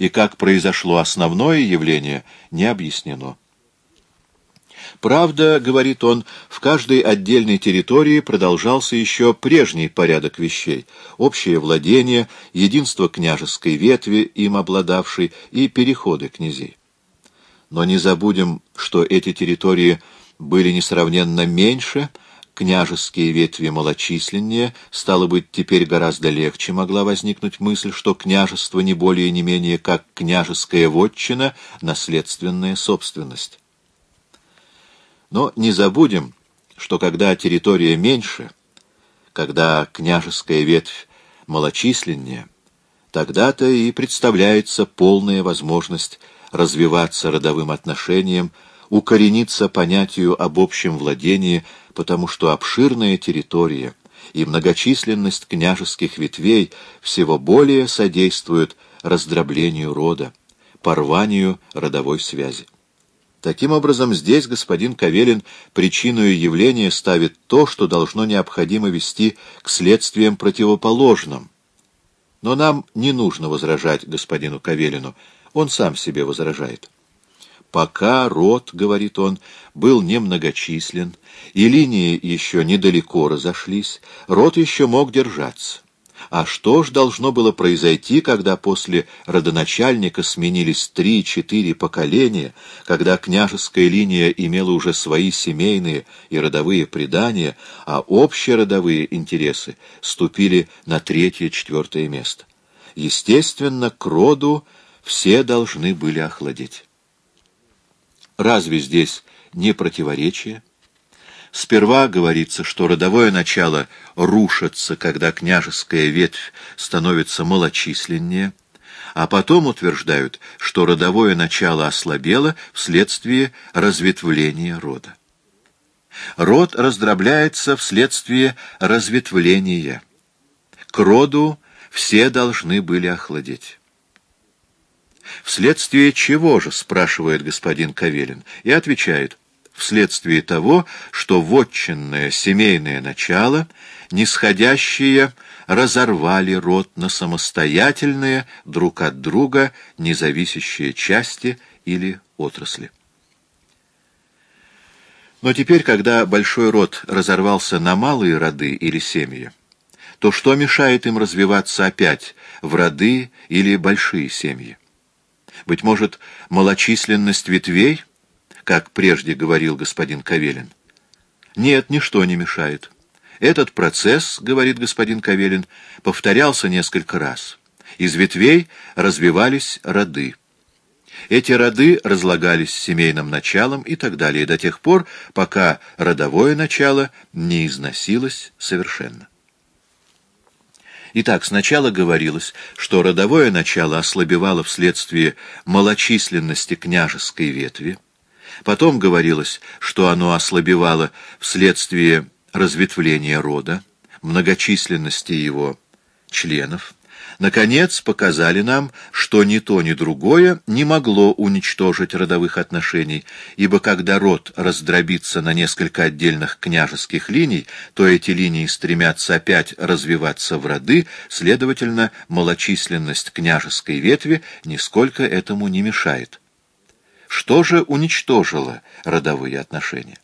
и как произошло основное явление, не объяснено. Правда, говорит он, в каждой отдельной территории продолжался еще прежний порядок вещей, общее владение, единство княжеской ветви, им обладавшей, и переходы князей. Но не забудем, что эти территории были несравненно меньше, княжеские ветви малочисленнее, стало быть, теперь гораздо легче могла возникнуть мысль, что княжество не более не менее как княжеская вотчина, наследственная собственность. Но не забудем, что когда территория меньше, когда княжеская ветвь малочисленнее, тогда-то и представляется полная возможность развиваться родовым отношениям, укорениться понятию об общем владении, потому что обширная территория и многочисленность княжеских ветвей всего более содействуют раздроблению рода, порванию родовой связи. Таким образом, здесь господин Кавелин причиной явления ставит то, что должно необходимо вести к следствиям противоположным. Но нам не нужно возражать господину Кавелину, он сам себе возражает. Пока род, говорит он, был немногочислен, и линии еще недалеко разошлись, род еще мог держаться. А что ж должно было произойти, когда после родоначальника сменились три-четыре поколения, когда княжеская линия имела уже свои семейные и родовые предания, а общеродовые интересы ступили на третье-четвертое место? Естественно, к роду все должны были охладеть. Разве здесь не противоречие? Сперва говорится, что родовое начало рушится, когда княжеская ветвь становится малочисленнее, а потом утверждают, что родовое начало ослабело вследствие разветвления рода. Род раздробляется вследствие разветвления. К роду все должны были охладеть. «Вследствие чего же?» — спрашивает господин Кавелин, и отвечает, «вследствие того, что вотчинное семейное начало, нисходящие, разорвали род на самостоятельные, друг от друга, независящие части или отрасли». Но теперь, когда большой род разорвался на малые роды или семьи, то что мешает им развиваться опять в роды или большие семьи? Быть может, малочисленность ветвей, как прежде говорил господин Кавелин? Нет, ничто не мешает. Этот процесс, говорит господин Кавелин, повторялся несколько раз. Из ветвей развивались роды. Эти роды разлагались семейным началом и так далее до тех пор, пока родовое начало не износилось совершенно. Итак, сначала говорилось, что родовое начало ослабевало вследствие малочисленности княжеской ветви, потом говорилось, что оно ослабевало вследствие разветвления рода, многочисленности его членов, наконец показали нам, что ни то, ни другое не могло уничтожить родовых отношений, ибо когда род раздробится на несколько отдельных княжеских линий, то эти линии стремятся опять развиваться в роды, следовательно, малочисленность княжеской ветви нисколько этому не мешает. Что же уничтожило родовые отношения?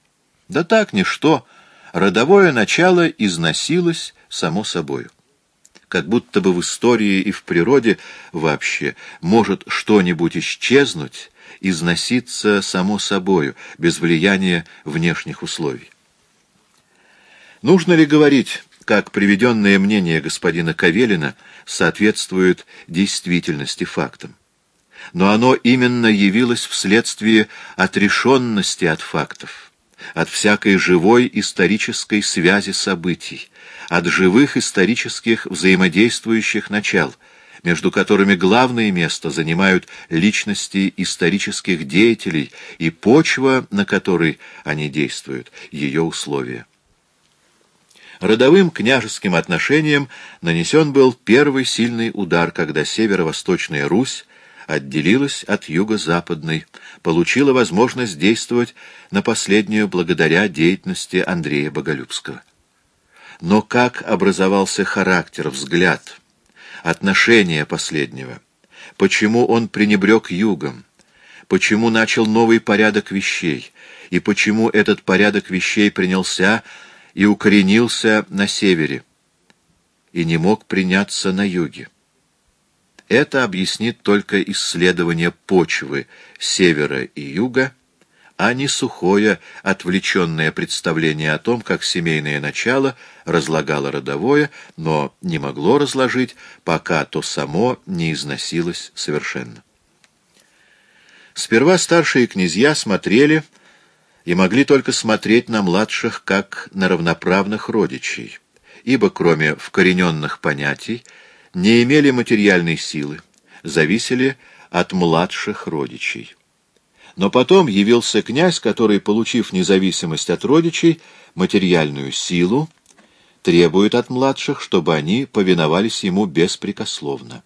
Да так, ничто. Родовое начало износилось само собою как будто бы в истории и в природе вообще может что-нибудь исчезнуть, износиться само собою, без влияния внешних условий. Нужно ли говорить, как приведенное мнение господина Кавелина соответствует действительности фактам? Но оно именно явилось вследствие отрешенности от фактов, от всякой живой исторической связи событий, от живых исторических взаимодействующих начал, между которыми главное место занимают личности исторических деятелей и почва, на которой они действуют, ее условия. Родовым княжеским отношениям нанесен был первый сильный удар, когда северо-восточная Русь отделилась от юго-западной, получила возможность действовать на последнюю благодаря деятельности Андрея Боголюбского. Но как образовался характер, взгляд, отношение последнего, почему он пренебрег югом, почему начал новый порядок вещей, и почему этот порядок вещей принялся и укоренился на севере, и не мог приняться на юге. Это объяснит только исследование почвы севера и юга, а не сухое, отвлеченное представление о том, как семейное начало разлагало родовое, но не могло разложить, пока то само не износилось совершенно. Сперва старшие князья смотрели и могли только смотреть на младших как на равноправных родичей, ибо кроме вкорененных понятий не имели материальной силы, зависели от младших родичей. Но потом явился князь, который, получив независимость от родичей, материальную силу, требует от младших, чтобы они повиновались ему беспрекословно.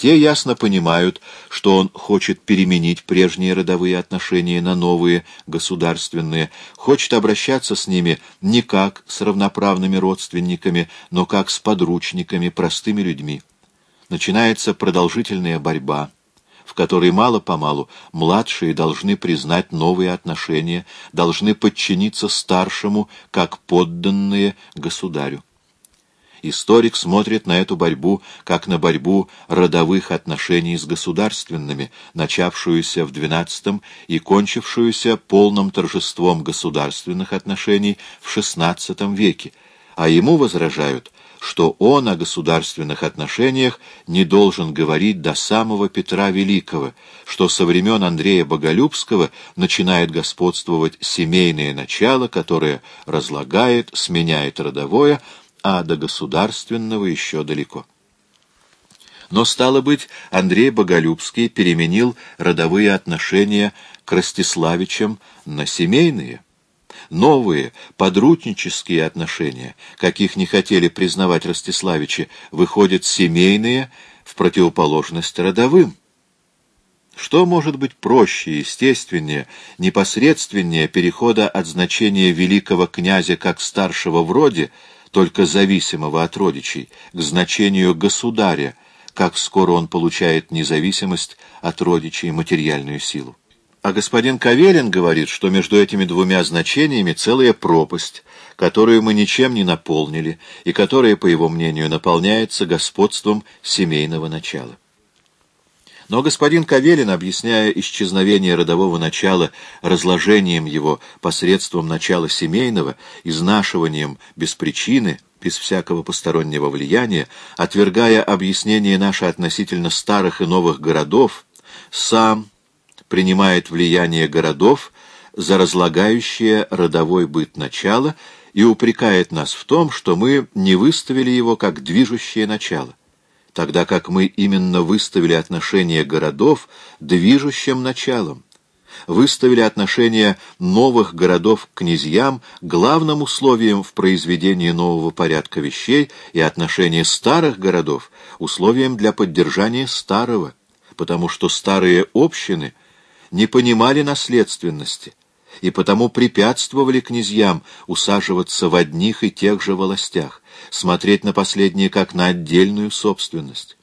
Те ясно понимают, что он хочет переменить прежние родовые отношения на новые, государственные, хочет обращаться с ними не как с равноправными родственниками, но как с подручниками, простыми людьми. Начинается продолжительная борьба, в которой мало-помалу младшие должны признать новые отношения, должны подчиниться старшему, как подданные государю. Историк смотрит на эту борьбу как на борьбу родовых отношений с государственными, начавшуюся в XII и кончившуюся полным торжеством государственных отношений в XVI веке, а ему возражают, что он о государственных отношениях не должен говорить до самого Петра Великого, что со времен Андрея Боголюбского начинает господствовать семейное начало, которое разлагает, сменяет родовое, а до государственного еще далеко. Но, стало быть, Андрей Боголюбский переменил родовые отношения к Ростиславичам на семейные. Новые, подручнические отношения, каких не хотели признавать Ростиславичи, выходят семейные в противоположность родовым. Что может быть проще, естественнее, непосредственнее перехода от значения великого князя как старшего в роде только зависимого от родичей, к значению государя, как скоро он получает независимость от родичей материальную силу. А господин Кавелин говорит, что между этими двумя значениями целая пропасть, которую мы ничем не наполнили, и которая, по его мнению, наполняется господством семейного начала. Но господин Кавелин, объясняя исчезновение родового начала разложением его посредством начала семейного, изнашиванием без причины, без всякого постороннего влияния, отвергая объяснение наше относительно старых и новых городов, сам принимает влияние городов за разлагающее родовой быт начала и упрекает нас в том, что мы не выставили его как движущее начало тогда как мы именно выставили отношения городов движущим началом, выставили отношения новых городов к князьям главным условием в произведении нового порядка вещей и отношения старых городов условием для поддержания старого, потому что старые общины не понимали наследственности, и потому препятствовали князьям усаживаться в одних и тех же властях, смотреть на последние как на отдельную собственность.